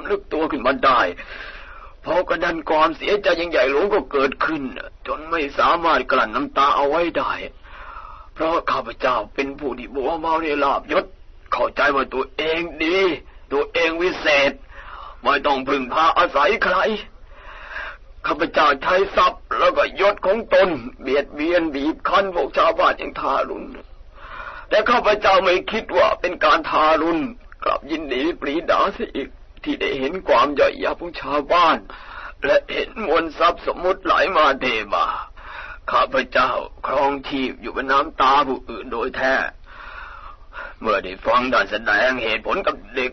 ำนึกตัวขึ้นมาได้พอกระดันความเสียใจยังใหญ่หลวงก็เกิดขึ้น จนไม่สามารถกลั่นน้ำตาเอาไว้ได้ เพราะข้าพเจ้าเป็นผู้ที่บัวเมาในลาบยศเข้าใจว่าตัวเองดี ตัวเองวิเศษ ไม่ต้องพึ่งพาอาศัยใครข้าพเจ้าใช้ทรัพย์แล้วก็ยศของตน เบียดเบียนบีบคั้นพวกชาวบ้านอย่างทารุณแต่ข้าพเจ้าไม่คิดว่าเป็นการทารุณกลับยินดีปรีดาเสียอีก ที่ได้เห็นความย่อยยับของชาวบ้าน และเห็นมวลทรัพย์สมมติไหลมาเทมาข้าพเจ้าครองชีพอยู่บนน้ำตาผู้อื่นโดยแท้ เมื่อได้ฟังด้านแสดงเหตุผลกับเด็ก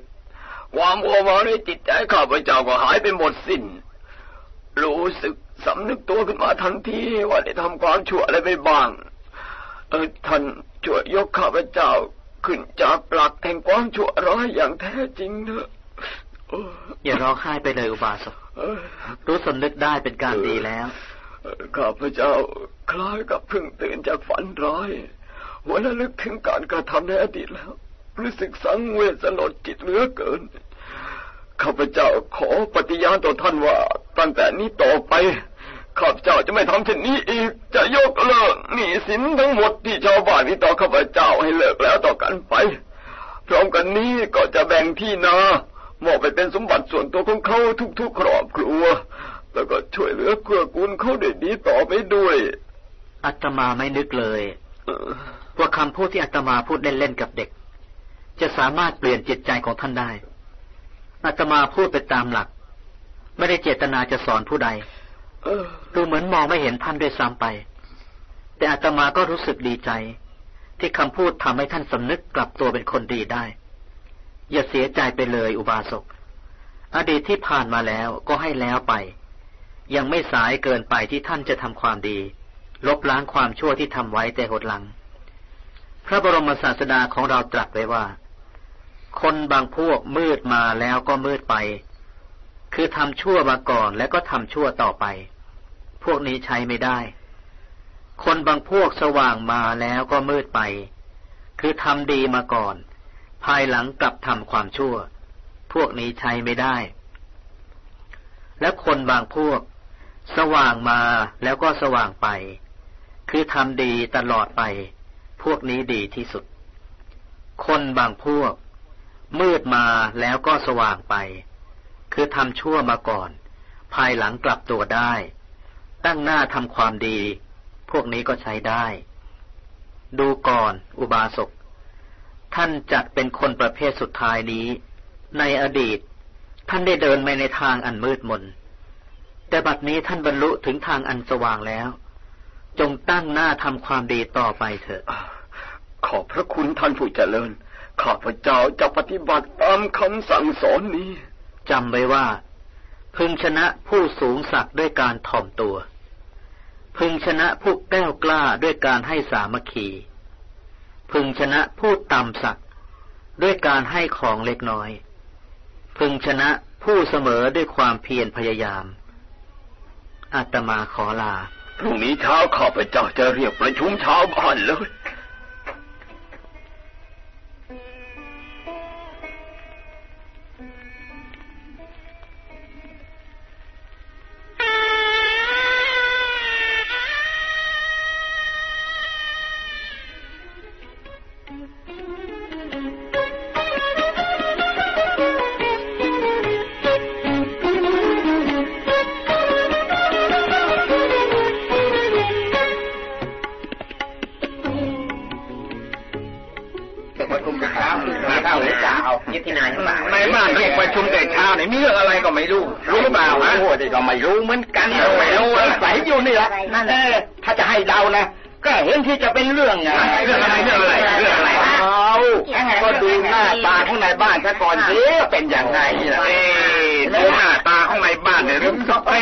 ความโอมาในจิตใจข้าพเจ้าก็หายไปหมดสิน้น รู้สึกสำนึกตัวขึ้นมาทันทีว่าได้ทำความชั่วอะไรไปบ้าง เออท่านช่วยยกข้าพเจ้าขึ้นจากปลักแห่งความชั่วร้ายอย่างแท้จริงเถอะ อย่าร้องไห้ไปเลยอุบาสกรู้สำนึกได้เป็นการดีแล้วข้าพเจ้าคล้ายกับเพิ่งตื่นจากฝันร้ายหัวระลึกถึงการกระทำในอดีตแล้ว รู้สึกสังเวชสลดจิตเหลือเกิน ข้าพเจ้าขอปฏิญาณต่อท่านว่า ตั้งแต่นี้ต่อไป ข้าพเจ้าจะไม่ทำเช่นนี้อีก จะยกเลิกหนี้สินทั้งหมดที่ชาวบ้านนี้ต่อข้าพเจ้าให้เลิกแล้วต่อกันไป พร้อมกันนี้ก็จะแบ่งที่นา มอบไปเป็นสมบัติส่วนตัวของเขาทุกๆครอบครัว แล้วก็ช่วยเหลือเกื้อกูลเขาได้ดีต่อไปด้วยอาตมาไม่นึกเลยว่าคำพูดที่อาตมาพูดเล่นๆกับเด็ก จะสามารถเปลี่ยนจิตใจของท่านได้อาตมาพูดไปตามหลัก ไม่ได้เจตนาจะสอนผู้ใดดูเหมือนมองไม่เห็นท่านด้วยซ้ำไป แต่อาตมาก็รู้สึกดีใจ ที่คำพูดทำให้ท่านสำนึกกลับตัวเป็นคนดีได้ อย่าเสียใจไปเลยอุบาสก อดีตที่ผ่านมาแล้วก็ให้แล้วไป ยังไม่สายเกินไปที่ท่านจะทำความดี ลบล้างความชั่วที่ทำไว้แต่หดหลัง พระบรมศาสดาของเราตรัสไว้ว่า คนบางพวกมืดมาแล้วก็มืดไป คือทำชั่วมาก่อนแล้วก็ทำชั่วต่อไป พวกนี้ใช้ไม่ได้ คนบางพวกสว่างมาแล้วก็มืดไป คือทำดีมาก่อน ภายหลังกลับทำความชั่ว พวกนี้ใช้ไม่ได้ และคนบางพวก สว่างมาแล้วก็สว่างไป คือทำดีตลอดไป พวกนี้ดีที่สุด คนบางพวก มืดมาแล้วก็สว่างไป คือทำชั่วมาก่อน ภายหลังกลับตัวได้ ตั้งหน้าทำความดี พวกนี้ก็ใช้ได้ ดูก่อนอุบาสก ท่านจัดเป็นคนประเภทสุดท้ายนี้ ในอดีต ท่านได้เดินไปในทางอันมืดมน แต่บัดนี้ท่านบรรลุถึงทางอันสว่างแล้ว จงตั้งหน้าทำความดีต่อไปเถอะ ขอบพระคุณท่านผู้เจริญ ข้าพเจ้าจะปฏิบัติตามคำสั่งสอนนี้จำไว้ว่า พึงชนะผู้สูงสักด้วยการถ่อมตัว พึงชนะผู้แก้วกล้าด้วยการให้สามัคคี พึงชนะผู้ต่ำสัตว์ด้วยการให้ของเล็กน้อย พึงชนะผู้เสมอด้วยความเพียรพยายาม อาตมาขอลา พรุ่งนี้เช้าข้าพเจ้าจะเรียกประชุมชาวบ้านเลย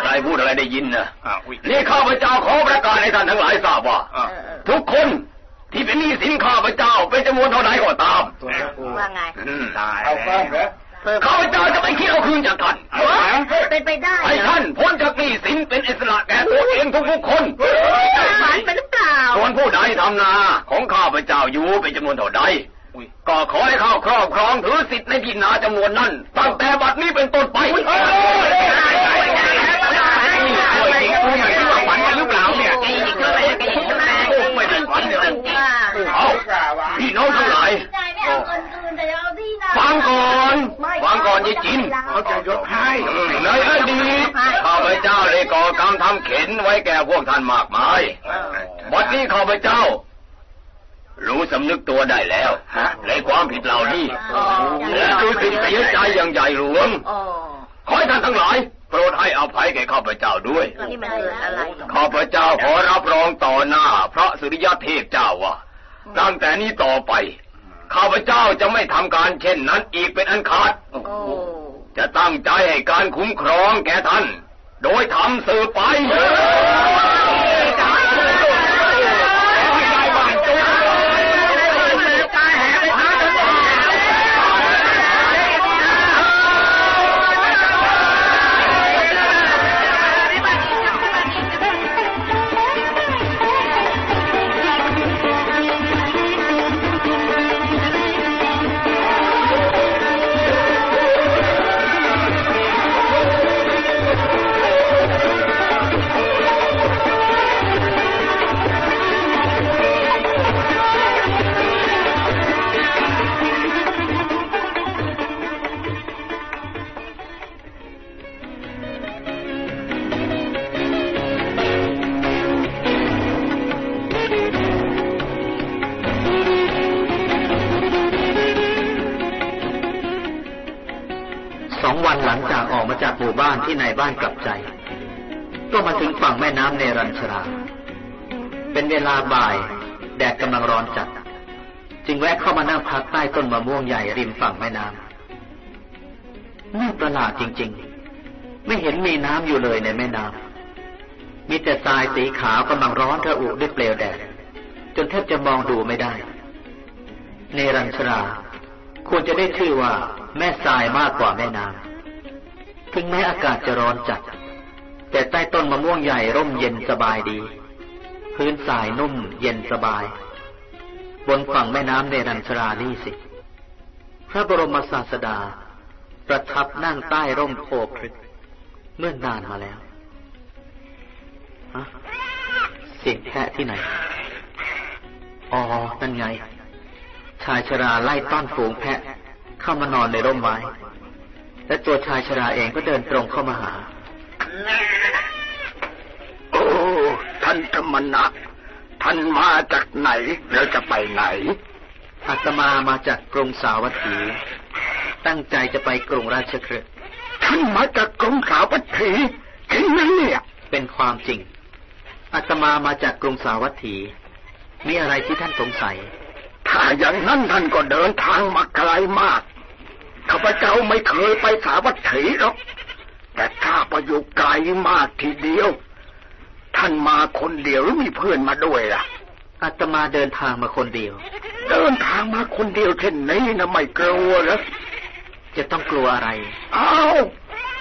ใครพูดอะไรได้ยินนะอ้าวอุ๊ยนี่ข้าพเจ้าขอประกาศให้ท่านทั้งหลายทราบว่าอะทุกคนที่เป็นหนี้สินข้าพเจ้าเป็นจำนวนเท่าใดก็ตามว่าไงอืมตายเอาแป้งเหรอเพิ่มข้าพเจ้าจะไปคิดเอาคืนจากท่านเป็นไปได้ให้ท่านพ้นจากหนี้สินเป็นอิสระแก่ตัวเองทุกๆคนฝันไปหรือเปล่าส่วนผู้ใดทำนาของข้าพเจ้าอยู่เป็นจำนวนเท่าใดอุ๊ยก็ขอให้ข้าครอบครองถือสิทธิ์ในที่นาจำนวนนั้นตั้งแต่บัดนี้เป็นต้นไป โอ้ยจริงกูไม่คิดว่าฝันกันหรือเปล่าเนี่ย ไม่ได้ฝันเดี๋ยวเอาพี่น้องทั้งหลาย ฟังก่อน ฟัง ก่อนยี่จินเขาจะยกให้ในอดีตข้าพเจ้าได้ก่อกรรมทำเข็นไว้แก่พวกท่านมากมายบัดนี้ข้าพเจ้า รู้สำนึกตัวได้แล้วในความผิดเหล่านี้และรู้สึกเสียใจอย่างใหญ่หลวงอ๋อขอให้ท่านทั้งหลายโปรดให้อภัยแก่ข้าพเจ้าด้วยนี่มันเกิดอะไรข้าพเจ้าขอรับรองต่อหน้า พระสุริยเทพเจ้าว่าตั้งแต่นี้ต่อไป ข้าพเจ้าจะไม่ทำการเช่นนั้นอีกเป็นอันขาดโอ้จะตั้งใจให้การคุ้มครองแก่ท่าน โดยทำสืบไป นที่นายบ้านกลับใจ ก็มาถึงฝั่งแม่น้ำเนรัญชรา เป็นเวลาบ่าย แดดกำลังร้อนจัด จึงแวะเข้ามานั่งพักใต้ต้นมะม่วงใหญ่ริมฝั่งแม่น้ำน่าประหลาดจริง ๆ ไม่เห็นมีน้ำอยู่เลยในแม่น้ำมีแต่ทรายสีขาวกำลังร้อนระอุด้วยเปลวแดด จนแทบจะมองดูไม่ได้เนรัญชราควรจะได้ชื่อว่าแม่ทรายมากกว่าแม่น้ำ ถึงแม้อากาศจะร้อนจัด แต่ใต้ต้นมะม่วงใหญ่ร่มเย็นสบายดี พื้นทรายนุ่มเย็นสบาย บนฝั่งแม่น้ำเนรัญชรานี่สิ พระบรมศาสดา ประทับนั่งใต้ร่มโพธิ์พฤกเมื่อนานมาแล้วเสียงแพะที่ไหน อ๋อ นั่นไง ชายชราไล่ต้อนฝูงแพะ เข้ามานอนในร่มไม้ และตัวชายชราเองก็เดินตรงเข้ามาหา โอ้ ท่านธรรมนักท่านมาจากไหน แล้วจะไปไหน อาตมามาจากกรุงสาวัตถี ตั้งใจจะไปกรุงราชคฤห์ท่านมาจากกรุงสาวัตถีจริงไหมเนี่ยเป็นความจริง อาตมามาจากกรุงสาวัตถี มีอะไรที่ท่านสงสัย ถ้าอย่างนั้นท่านก็เดินทางมาไกลมาก ข้าพเจ้าไม่เคยไปสาวัตถีหรอก แต่ข้าไปอยู่ไกลมากทีเดียว ท่านมาคนเดียวหรือมีเพื่อนมาด้วยล่ะ อาตมาเดินทางมาคนเดียว เดินทางมาคนเดียวเช่นนี้นะไม่กลัวเหรอจะต้องกลัวอะไร อ้าว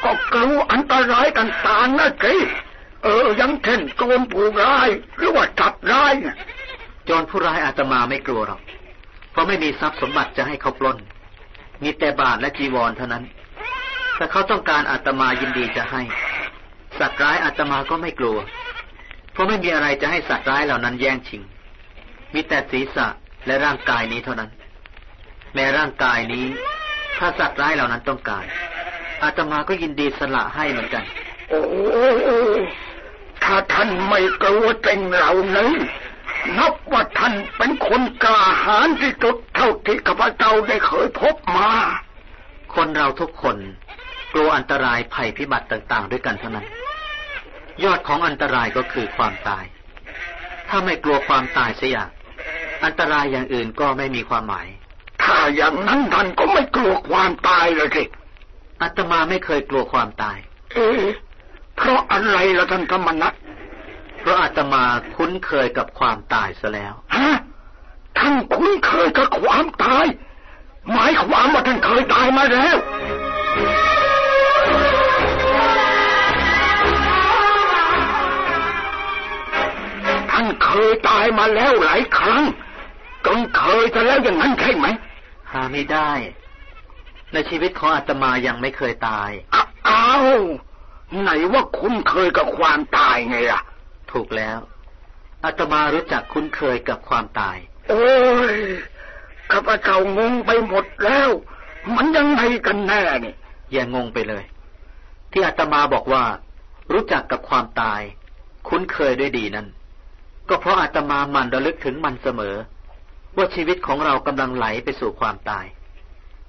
ก็กลัวอันตรายต่างๆนะสิเออ ยังเช่นโจรผู้ร้าย หรือว่าจับร้ายน่ะโจรผู้ร้ายอาตมาไม่กลัวหรอก เพราะไม่มีทรัพย์สมบัติจะให้เขาปล้น มีแต่บาทและจีวรเท่านั้น ถ้าเขาต้องการอาตมายินดีจะให้ สัตว์ร้ายอาตมาก็ไม่กลัว เพราะไม่มีอะไรจะให้สัตว์ร้ายเหล่านั้นแย่งชิง มีแต่ศีรษะและร่างกายนี้เท่านั้น แม้ร่างกายนี้ ถ้าสัตว์ร้ายเหล่านั้นต้องการ อาตมาก็ยินดีสละให้เหมือนกัน โอ้ถ้าท่านไม่กลัวเต็งเหล่านี้น บว่าท่านเป็นคนกล้าหาญที่สุดเท่าที่ข้าพเจ้าได้เคยพบมา คนเราทุกคนกลัวอันตรายภัยพิบัติต่าง ๆ ด้วยกันเท่านั้น ยอดของอันตรายก็คือความตาย ถ้าไม่กลัวความตายเสียอย่างอันตรายอย่างอื่นก็ไม่มีความหมาย ถ้าอย่างนั้นท่านก็ไม่กลัวความตายเลยสิอาตมาไม่เคยกลัวความตาย เอ๊ะเพราะอะไรล่ะท่านธรรมนัสเพ ราะอาตมาคุ้นเคยกับความตายซะแล้ว ฮะ ท่านคุ้นเคยกับความตาย หมายความว่าท่านเคยตายมาแล้ว ท่านเคยตายมาแล้วหลายครั้งจนเคยจะแล้วอย่างนั้นใช่ไหม หาไม่ได้ ในชีวิตของอาตมายังไม่เคยตายอ้าอ้าวไหนว่าคุณเคยกับความตายไงล่ะ ถูกแล้วอาตมารู้จักคุ้นเคยกับความตาย โอ้ยข้าพเจ้างงไปหมดแล้ว มันยังไงกันแน่นี่อย่างงงไปเลย ที่อาตมาบอกว่า รู้จักกับความตาย คุ้นเคยด้วยดีนั้น ก็เพราะอาตมาหมันระลึกถึงมันเสมอ ว่าชีวิตของเรากำลังไหลไปสู่ความตาย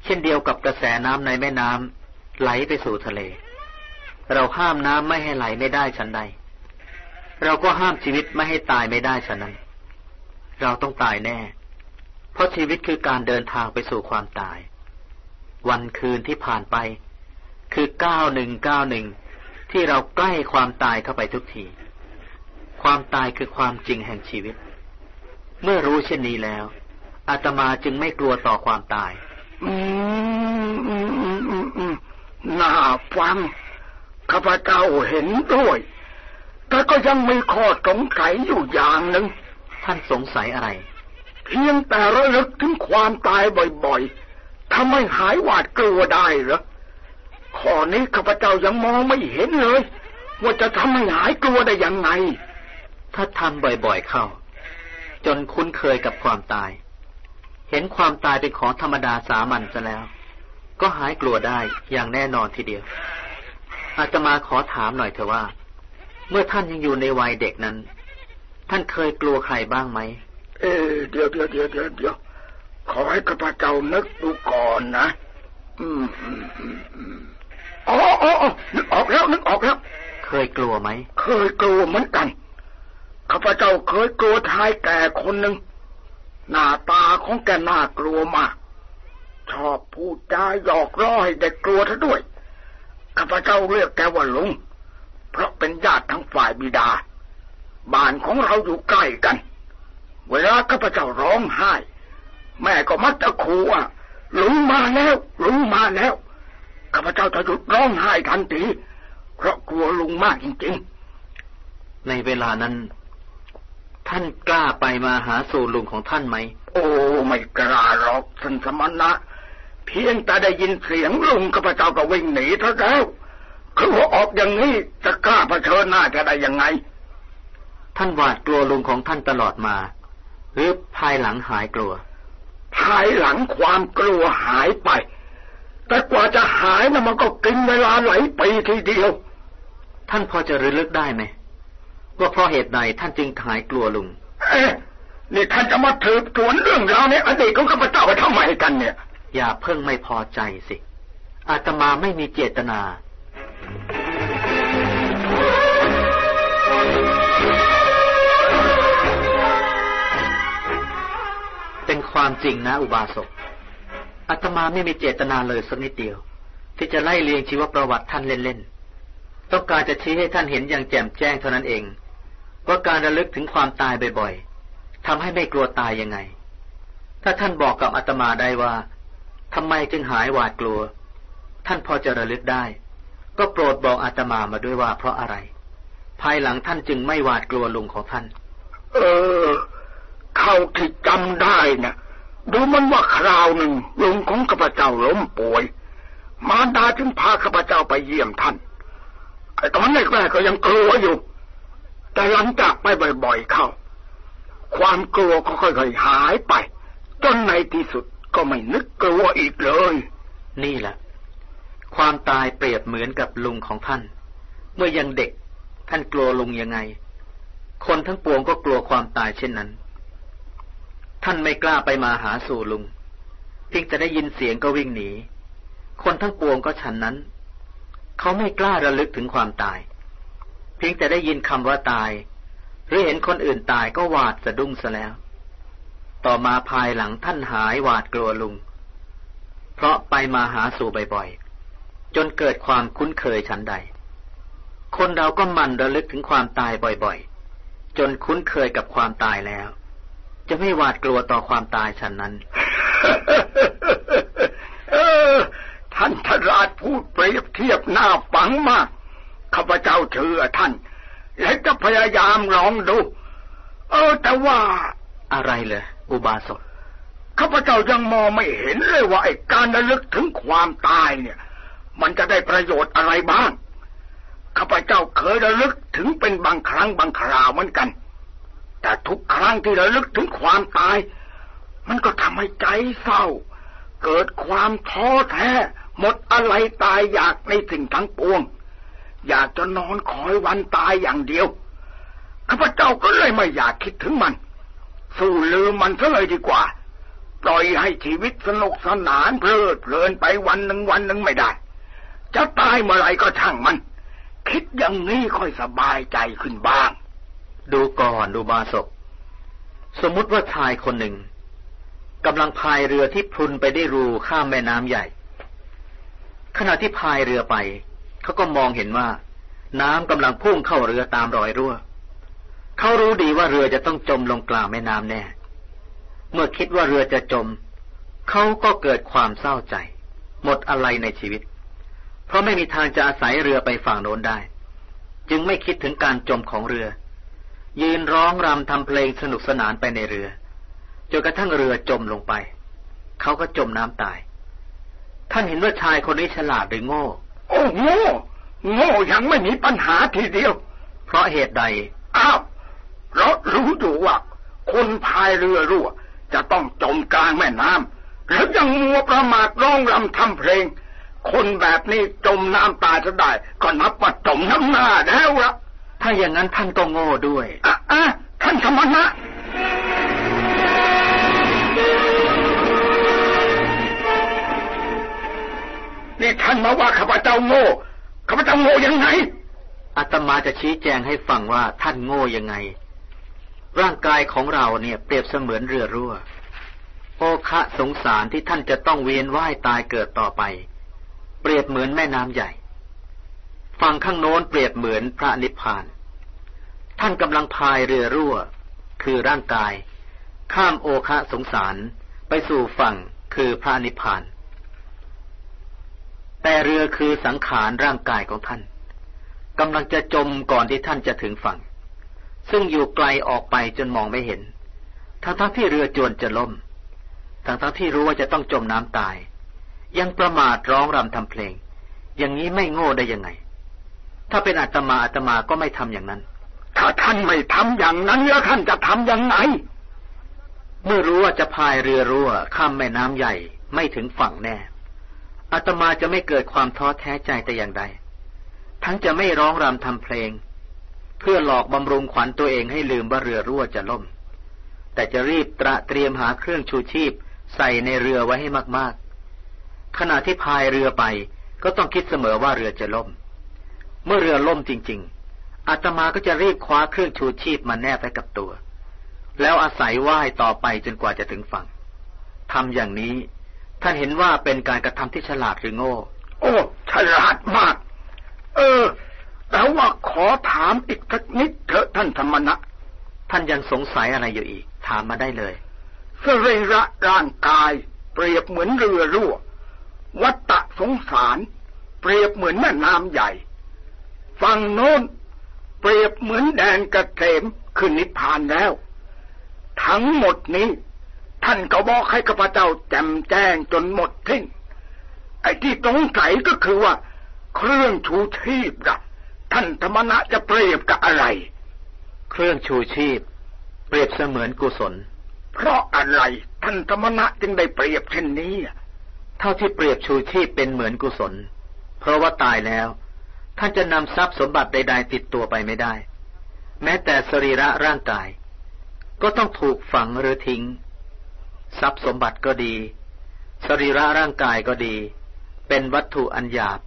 เช่นเดียวกับกระแสน้ำในแม่น้ำไหลไปสู่ทะเล เราห้ามน้ำไม่ให้ไหลไม่ได้ฉันใด เราก็ห้ามชีวิตไม่ให้ตายไม่ได้ฉะนั้น เราต้องตายแน่ เพราะชีวิตคือการเดินทางไปสู่ความตาย วันคืนที่ผ่านไป คือเก้าหนึ่งเก้าหนึ่งที่เราใกล้ความตายเข้าไปทุกที ความตายคือความจริงแห่งชีวิต เมื่อรู้เช่นนี้แล้ว อาตมาจึงไม่กลัวต่อความตาย อืมอืมอืมอืมน่าฟังข้าพเจ้าเห็นด้วย แต่ก็ยังมีข้อสงสัยอยู่อย่างหนึ่ง ท่านสงสัยอะไร เพียงแต่ระลึกถึงความตายบ่อยๆทำให้หายหวาดกลัวได้เหรอ ข้อนี้ข้าพเจ้ายังมองไม่เห็นเลย ว่าจะทำให้หายกลัวได้ยังไง ถ้าทำบ่อยๆเข้า จนคุ้นเคยกับความตาย เห็นความตายเป็นของธรรมดาสามัญซะแล้ว ก็หายกลัวได้อย่างแน่นอนทีเดียวอาตมาขอถามหน่อยเถอะว่า เมื่อท่านยังอยู่ในวัยเด็กนั้น ท่านเคยกลัวใครบ้างไหม เออเดี๋ยวเดี๋ยวเดี๋ยวเดี๋ยวเดี๋ยวขอให้ข้าพเจ้านึกดูก่อนนะ อืมอืมอืมอืมอ๋ออ๋ออ๋อนึกออกแล้วนึกออกแล้ว เคยกลัวไหม เคยกลัวเหมือนกัน ข้าพเจ้าเคยกลัวชายแก่คนหนึ่ง หน้าตาของแกน่ากลัวมากชอบพูดจาหยอกล้อให้เด็กกลัวเธอด้วย ข้าพเจ้าเรียกแกว่าลุงเพ ราะเป็นญาติทั้งฝ่ายบิดา บ้านของเราอยู่ใกล้กัน เวลาข้าพเจ้าร้องไห้ แม่ก็มักจะขู่ว่าลุงมาแล้วลุงมาแล้วข้าพเจ้าจะหยุดร้องไห้ทันทีเพราะกลัวลุงมากจริงในเวลานั้น ท่านกล้าไปมาหาสู่ลุงของท่านไหมๆโอ้ไม่กล้าหรอกสันสมณะเพียงแต่ได้ยินเสียงลุงข้าพเจ้าก็วิ่งหนีเท่าแล้ว คือหัวออกอย่างนี้จะกล้าเผชิญหน้าจะได้ยังไง ท่านหวาดกลัวลุงของท่านตลอดมา หรือภายหลังหายกลัว ภายหลังความกลัวหายไป แต่กว่าจะหายนะมันก็กินเวลาหลายปีทีเดียว ท่านพอจะระลึกได้ไหมว่าเพราะเหตุใดท่านจึงหายกลัวลุง เอ๊ะนี่ท่านจะมาถือถวนเรื่องราวในอดีตของข้าพเจ้าไปทำไมกันเนี่ย อย่าเพิ่งไม่พอใจสิอาตมาไม่มีเจตนา เป็นความจริงนะอุบาสกอาตมาไม่มีเจตนาเลยสักนิดเดียว ที่จะไล่เลียงชีวประวัติท่านเล่นๆ ต้องการจะชี้ให้ท่านเห็นอย่างแจ่มแจ้งเท่านั้นเอง ว่าการระลึกถึงความตายบ่อยๆทำให้ไม่กลัวตายยังไง ถ้าท่านบอกกับอาตมาได้ว่าทำไมจึงหายหวาดกลัว ท่านพอจะระลึกได้ ก็โปรดบอกอาตมามาด้วยว่าเพราะอะไร ภายหลังท่านจึงไม่หวาดกลัวลุงของท่าน เออ เข้าที่จำได้นะดูมันว่าคราวหนึ่งลุงของข้าพเจ้าล้มป่วย มารดาจึงพาข้าพเจ้าไปเยี่ยมท่านไอ้ตอนแรกๆก็ยังกลัวอยู่ แต่หลังจากไปบ่อยๆเข้า ความกลัวก็ค่อยๆหายไป จนในที่สุดก็ไม่นึกกลัวอีกเลย นี่แหละ ความตายเปรียบเหมือนกับลุงของท่าน เมื่อยังเด็กท่านกลัวลุงยังไง คนทั้งปวงก็กลัวความตายเช่นนั้น ท่านไม่กล้าไปมาหาสู่ลุง เพียงจะได้ยินเสียงก็วิ่งหนี คนทั้งปวงก็ฉันนั้น เขาไม่กล้าระลึกถึงความตาย เพียงแต่ได้ยินคำว่าตาย หรือเห็นคนอื่นตายก็หวาดสะดุ้งซะแล้ว ต่อมาภายหลังท่านหายหวาดกลัวลุง เพราะไปมาหาสู่บ่อยๆ จนเกิดความคุ้นเคยฉันใด คนเราก็มันระลึกถึงความตายบ่อยๆ จนคุ้นเคยกับความตายแล้ว จะไม่หวาดกลัวต่อความตายฉันนั้นเออท่านทราชพูดเปรียบเทียบหน้าปังมาก ข้าพเจ้าเชื่อท่าน และจะพยายามลองดู เออ แต่ว่าอะไรเลยอุบาสกข้าพเจ้ายังมองไม่เห็นเลยว่าไอ้การระลึกถึงความตายเนี่ย มันจะได้ประโยชน์อะไรบ้าง ข้าพเจ้าเคยระลึกถึงเป็นบางครั้งบางคราวเหมือนกัน แต่ทุกครั้งที่ระลึกถึงความตาย มันก็ทำให้ใจเศร้า เกิดความท้อแท้ หมดอะไรตายอยากในสิ่งทั้งปวง อยากจะนอนคอยวันตายอย่างเดียว ข้าพเจ้าก็เลยไม่อยากคิดถึงมัน สู้ลืมมันซะเลยดีกว่าปล่อยให้ชีวิตสนุกสนานเพลิดเพลินไปวันหนึ่งวันหนึ่งไม่ได้ จะตายเมื่อไรก็ช่างมัน คิดอย่างนี้ค่อยสบายใจขึ้นบ้าง ดูก่อนอุบาสกสมมุติว่าชายคนหนึ่งกำลังพายเรือที่พุนไปได้รูข้ามแม่น้ำใหญ่ ขณะที่พายเรือไป เขาก็มองเห็นว่า น้ำกำลังพุ่งเข้าเรือตามรอยรั่ว เขารู้ดีว่าเรือจะต้องจมลงกลางแม่น้ำแน่ เมื่อคิดว่าเรือจะจม เขาก็เกิดความเศร้าใจ หมดอะไรในชีวิต เพราะไม่มีทางจะอาศัยเรือไปฝั่งโน้นได้ จึงไม่คิดถึงการจมของเรือ ยืนร้องรำทำเพลงสนุกสนานไปในเรือจนกระทั่งเรือจมลงไป เขาก็จมน้ำตาย ท่านเห็นว่าชายคนนี้ฉลาดหรือโง่ โอ้โง่โง่ยังไม่มีปัญหาทีเดียว เพราะเหตุใด อ้าวเพราะรู้อยู่ว่าคนพายเรือรั่ว จะต้องจมกลางแม่น้ำแล้วยังมัวประมาทร้องรำทำเพลง คนแบบนี้จมน้ำตายจะได้ก็นับว่าจมน้ำหน้าแล้วละถ้าอย่างนั้นท่านก็โง่ด้วยอะอะท่านสมณะนี่ท่านมาว่าข้าพเจ้าโง่ข้าพเจ้าโง่ยังไงอาตมาจะชี้แจงให้ฟังว่าท่านโง่ยังไง ร่างกายของเราเนี่ยเปรียบเสมือนเรือรั่วโอคะสงสารที่ท่านจะต้องเวียนว่ายตายเกิดต่อไปเป รียบเหมือนแม่น้ำใหญ่ ฝั่งข้างโน้นเปรียบเหมือนพระนิพพาน ท่านกำลังพายเรือรั่ว คือร่างกาย ข้ามโอคะสงสารไปสู่ฝั่งคือพระนิพพาน แต่เรือคือสังขารร่างกายของท่านกำลังจะจมก่อนที่ท่านจะถึงฝั่ง ซึ่งอยู่ไกลออกไปจนมองไม่เห็น ทั้งทั้งที่เรือจวนจะล่ม ทั้งทั้งที่รู้ว่าจะต้องจมน้ำตาย ยังประมาทร้องรำทำเพลง อย่างนี้ไม่โง่ได้ยังไง ถ้าเป็นอาตมาอาตมาก็ไม่ทำอย่างนั้น ถ้าท่านไม่ทำอย่างนั้นแล้วท่านจะทำยังไง เมื่อรู้ว่าจะพายเรือรั่วข้ามแม่น้ำใหญ่ไม่ถึงฝั่งแน่อาตมาจะไม่เกิดความท้อแท้ใจแต่อย่างใด ทั้งจะไม่ร้องรำทำเพลง เพื่อหลอกบำรุงขวัญตัวเองให้ลืมว่าเรือรั่วจะล่ม แต่จะรีบตระเตรียมหาเครื่องชูชีพใส่ในเรือไว้ให้มากๆ ขณะที่พายเรือไป ก็ต้องคิดเสมอว่าเรือจะล่ม เมื่อเรือล่มจริง ๆอาตมาก็จะรีบคว้าเครื่องชูชีพมาแนบไว้กับตัว แล้วอาศัยว่ายต่อไปจนกว่าจะถึงฝั่งทำอย่างนี้ ท่านเห็นว่าเป็นการกระทำที่ฉลาดหรือโง่ โอ้ฉลาดมาก เออแต่ว่าขอถามอีกสักนิดเถอะท่านธรรมนะท่านยังสงสัยอะไรอยู่อีก ถามมาได้เลยสรีระร่างกายเปรียบเหมือนเรือรั่ว วัตตะสงสาร เปรียบเหมือนแม่น้ำใหญ่ ฝั่งโน้น เปรียบเหมือนแดนกระเกมขึ้นนิพพานแล้ว ทั้งหมดนี้ ท่านก็บอกให้ข้าพเจ้าแจ่มแจ้งจนหมดทิ้งไอ้ที่สงสัยก็คือว่า เครื่องชูชีพอะท่านธรรมนะจะเปรียบกับอะไร เครื่องชูชีพ เปรียบเสมือนกุศล เพราะอะไรท่านธรรมนะจึงได้เปรียบเช่นนี้อะ เท่าที่เปรียบชูชีพเป็นเหมือนกุศล เพราะว่าตายแล้ว ท่านจะนำทรัพย์สมบัติใดๆติดตัวไปไม่ได้ แม้แต่สรีระร่างกาย ก็ต้องถูกฝังหรือทิ้ง ทรัพย์สมบัติก็ดี สรีระร่างกายก็ดี เป็นวัตถุอันหยาบ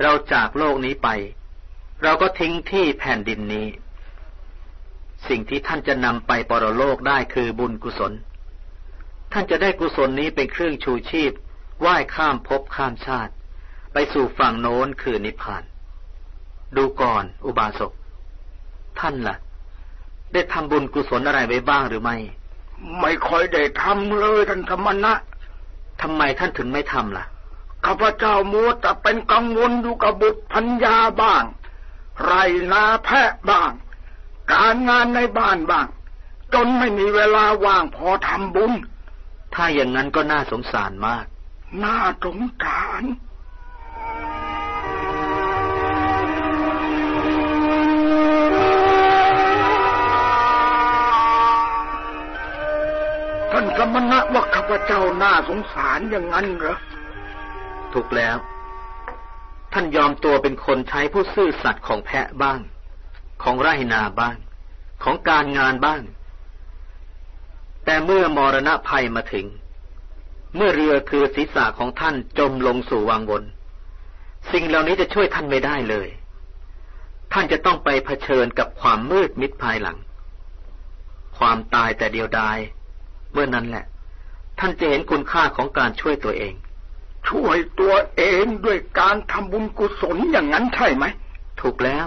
เราจากโลกนี้ไป เราก็ทิ้งที่แผ่นดินนี้ สิ่งที่ท่านจะนำไปปรโลกได้คือบุญกุศลท่านจะได้กุศลนี้เป็นเครื่องชูชีพ ว่ายข้ามภพข้ามชาติ ไปสู่ฝั่งโน้นคือนิพพาน ดูก่อนอุบาสก ท่านล่ะ ได้ทำบุญกุศลอะไรไว้บ้างหรือไม่ ไม่ค่อยได้ทำเลยท่านสมณะทำไมท่านถึงไม่ทำล่ะข้าพเจ้ามัวแต่เป็นกังวลอยู่กับบุตรพัญญาบ้าง ไรนาแพะบ้าง การงานในบ้านบ้าง จนไม่มีเวลาว่างพอทำบุญ ถ้าอย่างนั้นก็น่าสงสารมาก น่าสงสารท่านสมณะว่าข้าพเจ้าน่าสงสารอย่างนั้นเหรอ ถูกแล้ว ท่านยอมตัวเป็นคนใช้ผู้ซื่อสัตย์ของแพะบ้าง ของไร่นาบ้าง ของการงานบ้าง แต่เมื่อมรณะภัยมาถึง เมื่อเรือคือศีรษะของท่านจมลงสู่วังวน สิ่งเหล่านี้จะช่วยท่านไม่ได้เลย ท่านจะต้องไปเผชิญกับความมืดมิดภายหลัง ความตายแต่เดียวดาย เมื่อนั้นแหละ ท่านจะเห็นคุณค่าของการช่วยตัวเอง ช่วยตัวเองด้วยการทำบุญกุศลอย่างนั้นใช่ไหม ถูกแล้ว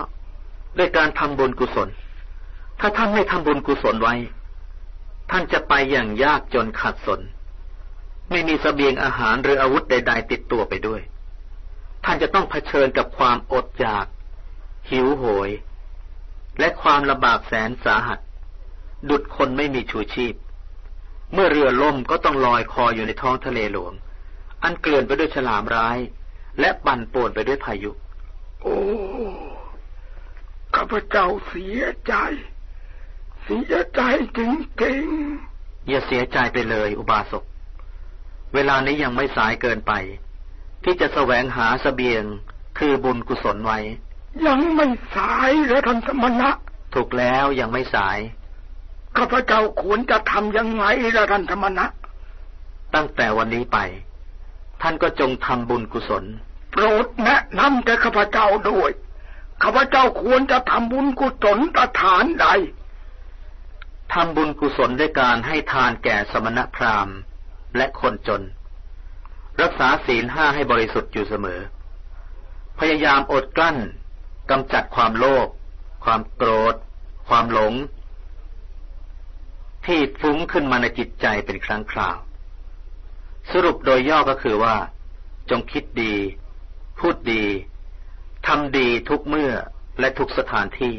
ด้วยการทำบุญกุศล ถ้าท่านไม่ทำบุญกุศลไว้ ท่านจะไปอย่างยากจนขาดสน ไม่มีสเสบียงอาหารหรืออาวุธใด ๆ ติดตัวไปด้วย ท่านจะต้องเผชิญกับความอดอยาก หิวโหย และความลำบากแสนสาหัส ดุดคนไม่มีชูชีพ เมื่อเรือล่มก็ต้องลอยคออยู่ในท้องทะเลหลวง อันเกลื่อนไปด้วยฉลามร้าย และปั่นป่วนไปด้วยพายุ โอ้ข้าพเจ้าเสียใจ เสียใจจริงอย่าเสียใจไปเลย อุบาสก เวลานี้ยังไม่สายเกินไป ที่จะแสวงหาสเสบียงคือบุญกุศลไว้ๆยังไม่สายเลยท่านสมณะ ถูกแล้วยังไม่สาย ข้าพเจ้าควรจะทำยังไงล่ะท่านสมณะ ตั้งแต่วันนี้ไป ท่านก็จงทำบุญกุศล โปรดแนะนำแก่ข้าพเจ้าด้วย ข้าพเจ้าควรจะทำบุญกุศลสถานใดทำบุญกุศลด้วยการให้ทานแก่สมณพราหมณ์ และคนจน รักษาศีลห้าให้บริสุทธิ์อยู่เสมอ พยายามอดกลั้นกำจัดความโลภความโกรธ ความหลง ที่ฟุ้งขึ้นมาในจิตใจเป็นครั้งคราว สรุปโดยย่อก็คือว่า จงคิดดี พูดดีทำดีทุกเมื่อและทุกสถานที่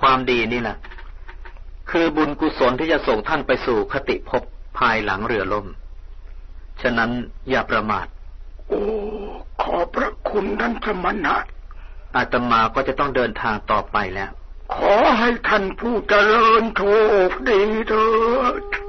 ความดีนี่แหละคือบุญกุศลที่จะส่งท่านไปสู่คติภพ ภายหลังเรือล่ม ฉะนั้นอย่าประมาท โอ้ ขอบพระคุณท่านสมณะ อาตมาก็จะต้องเดินทางต่อไปแล้ว ขอให้ท่านผู้เจริญโชคดีเถิด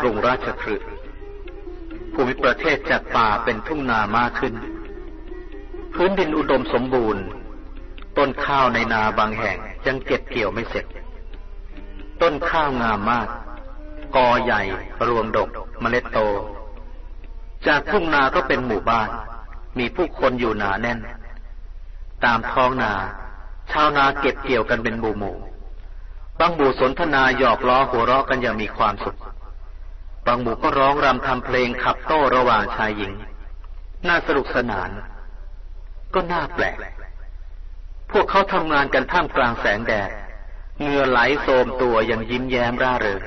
กรุงราชคฤห์ภูมิประเทศจากป่าเป็นทุ่งนามากขึ้น พื้นดินอุดมสมบูรณ์ ต้นข้าวในนาบางแห่งยังเก็บเกี่ยวไม่เสร็จ ต้นข้าวงามมาก กอใหญ่ รวงดกเมล็ดโต จากทุ่งนาก็เป็นหมู่บ้าน มีผู้คนอยู่หนาแน่น ตามท้องนา ชาวนาเก็บเกี่ยวกันเป็นหมู่หมู่บางหมู่สนทนาหยอกล้อหัวเราะกันอย่างมีความสุข บางหมู่ก็ร้องรำทำเพลงขับโต้ระหว่างชายหญิง น่าสนุกสนาน ก็น่าแปลก พวกเขาทำงานกันท่ามกลางแสงแดดเหงื่อไหลโสมตัวอย่างยิ้มแย้มร่าเริง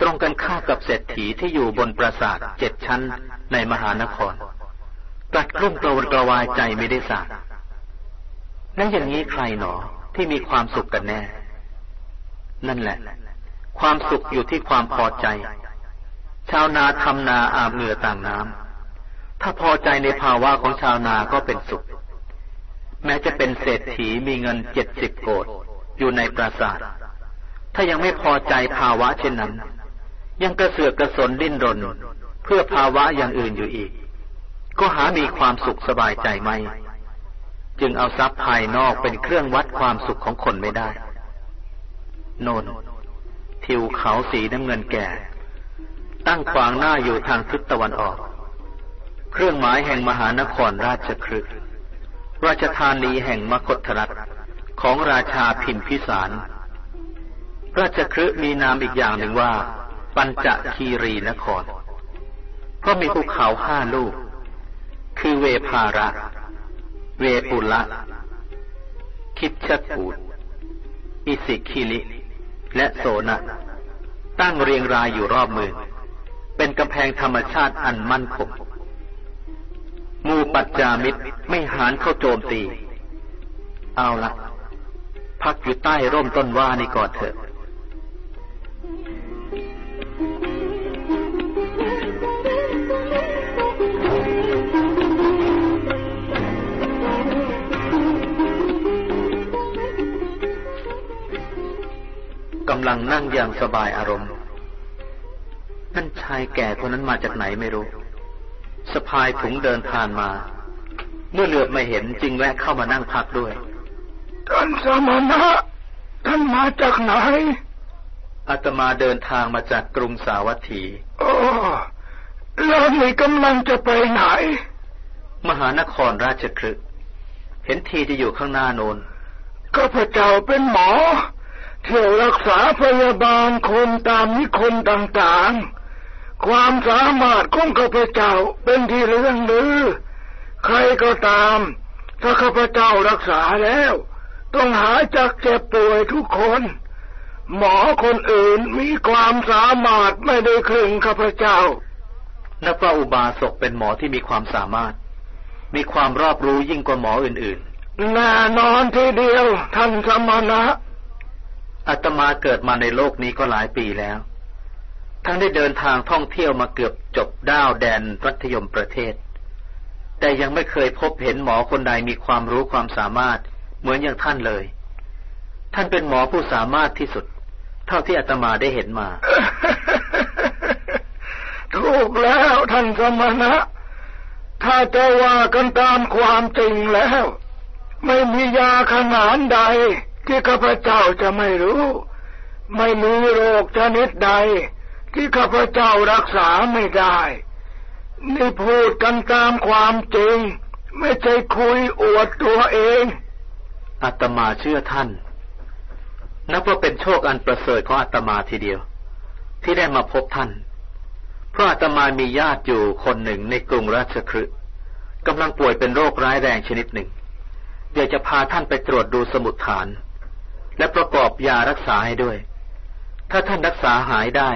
ตรงกันข้ามกับเศรษฐีที่อยู่บนปราสาทเจ็ดชั้นในมหานครตัดกลุ้มกระวนกระวายใจไม่ได้สาแล้วอย่างนี้ใครหนอที่มีความสุขกันแน่ นั่นแหละ ความสุขอยู่ที่ความพอใจ ชาวนาทำนาอาบเหงื่อต่างน้ำ ถ้าพอใจในภาวะของชาวนาก็เป็นสุข แม้จะเป็นเศรษฐีมีเงินเจ็ดสิบโกดอยู่ในปราสาท ถ้ายังไม่พอใจภาวะเช่นนั้น ยังกระเสือกกระสนดิ้นรน เพื่อภาวะอย่างอื่นอยู่อีก ก็หามีความสุขสบายใจไหมจึงเอาทรัพย์ภายนอกเป็นเครื่องวัดความสุขของคนไม่ได้ โนนทิวเขาสีน้ำเงินแก่ ตั้งขวางหน้าอยู่ทางทิศตะวันออก เครื่องหมายแห่งมหานครราชครึกราชธานีแห่งมคธรัฐของราชาพิมพิสาร ราชครึมีนามอีกอย่างหนึ่งว่า ปัญจคีรีนคร เพราะมีภูเขาห้าลูก คือเวภาระ เวปุละ คิดชกูดอิสิคิลิ และโสนะ ตั้งเรียงรายอยู่รอบเมือง เป็นกำแพงธรรมชาติอันมั่นคงมูปัจจามิตรไม่หานเข้าโจมตี เอาละพักอยู่ใต้ร่มต้นว่านี่ก่อนเถอะกำลังนั่งอย่างสบายอารมณ์ นั่นชายแก่คนนั้นมาจากไหนไม่รู้ สะพายถุงเดินทานมา เมื่อเหลือบไม่เห็นจึงแวะเข้ามานั่งพักด้วย ท่านสมณะท่านมาจากไหน อาตมาเดินทางมาจากกรุงสาวัตถีโอ้แล้วนี่กำลังจะไปไหน มหานครราชครึกเห็นทีจะอยู่ข้างหน้าโนนข้าพเจ้าเป็นหมอเที่ยวรักษาพยาบาลคนตามนิคมต่างๆ ความสามารถของข้าพเจ้าเป็นที่เรื่องลือ ใครก็ตาม ถ้าข้าพเจ้ารักษาแล้ว ต้องหายจากเจ็บป่วยทุกคน หมอคนอื่นมีความสามารถไม่ได้ครึ่งข้าพเจ้านับว่าอุบาสกเป็นหมอที่มีความสามารถ มีความรอบรู้ยิ่งกว่าหมออื่นๆแน่นอนทีเดียว ท่านสมณะอาตมาเกิดมาในโลกนี้ก็หลายปีแล้ว ทั้งได้เดินทางท่องเที่ยวมาเกือบจบด้าวแดนรัฐยมประเทศ แต่ยังไม่เคยพบเห็นหมอคนใดมีความรู้ความสามารถเหมือนอย่างท่านเลย ท่านเป็นหมอผู้สามารถที่สุด เท่าที่อาตมาได้เห็นมา ถูกแล้วท่านสมณะ ถ้าจะว่ากันตามความจริงแล้ว ไม่มียาขนานใด ที่ข้าพเจ้าจะไม่รู้ ไม่มีโรคชนิดใด ที่ข้าพเจ้ารักษาไม่ได้ นี่พูดกันตามความจริง ไม่ใช่คุยอวดตัวเองอาตมาเชื่อท่าน นับว่าเป็นโชคอันประเสริฐของอาตมาทีเดียว ที่ได้มาพบท่าน เพราะอาตมามีญาติอยู่คนหนึ่งในกรุงราชคฤห์กำลังป่วยเป็นโรคร้ายแรงชนิดหนึ่งอยากจะพาท่านไปตรวจดูสมุดฐาน และประกอบยารักษาให้ด้วย ถ้าท่านรักษาหายได้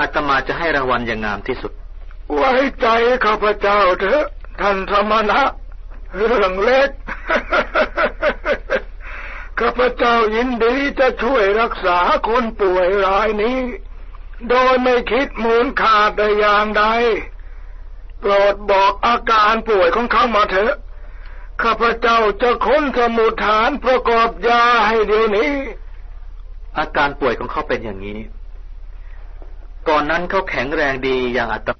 อาตมาจะให้รางวัลอย่างงามที่สุด ไว้ใจข้าพเจ้าเถอะท่านธรรมนะเรื่องเล็กข้าพเจ้ายินดีจะช่วยรักษาคนป่วยรายนี้ โดยไม่คิดมูลค่าแต่อย่างใดโปรดบอกอาการป่วยของเขามาเถอะข้าพเจ้าจะค้นสมุดฐานประกอบยาให้เดี๋ยวนี้ อาการป่วยของเขาเป็นอย่างนี้ ก่อนนั้นเขาแข็งแรงดีอย่างอัต